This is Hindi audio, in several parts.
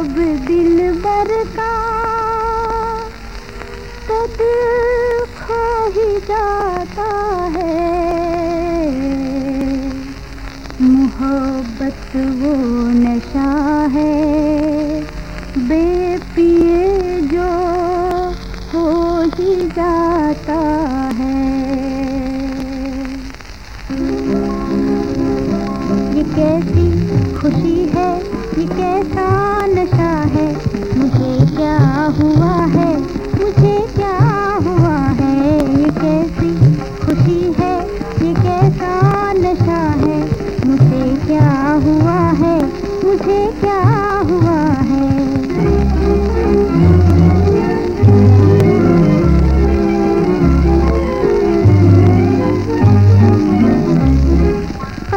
कदर का तो दिल खो ही जाता है। मोहब्बत वो नशा है, बेपिए जो हो ही जाता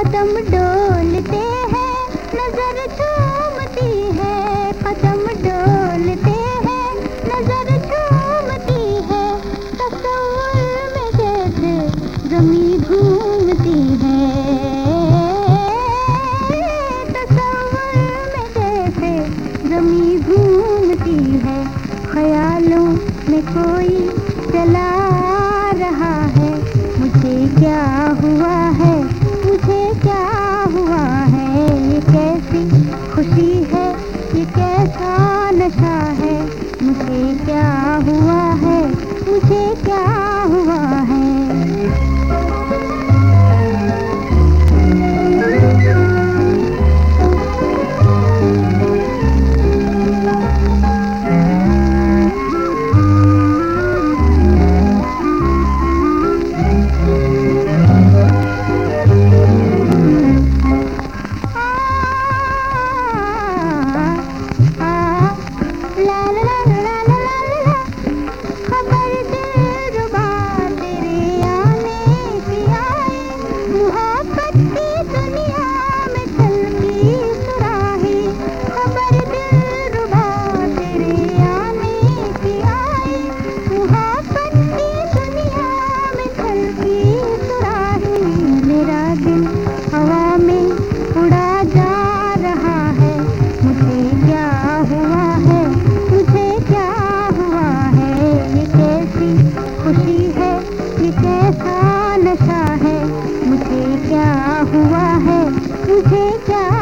कदम डोलते हैं, नज़र झूमती है। कदम डोलते हैं, नज़र झूमती है। तस्वुर में जैसे जमी घूमती है। तस्वुर में जैसे जमी घूमती है। ख्यालों में कोई चला क्या हुआ है? मुझे क्या हुआ चा